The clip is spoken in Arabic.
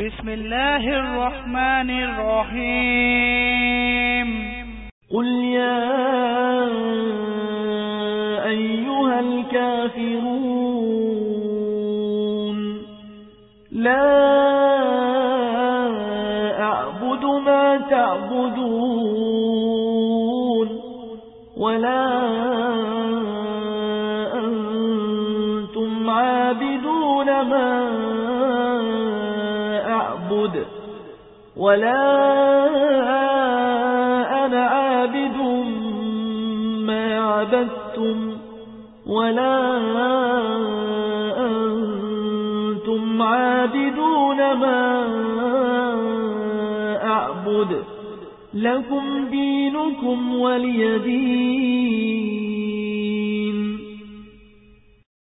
بسم الله الرحمن الرحيم قل يا أيها الكافرون لا أعبد ما تعبدون ولا أنتم عابدون ما أعبد ولا أنا عابد ما عبدتم ولا أنتم عابدون ما أعبد لكم دينكم ولي دين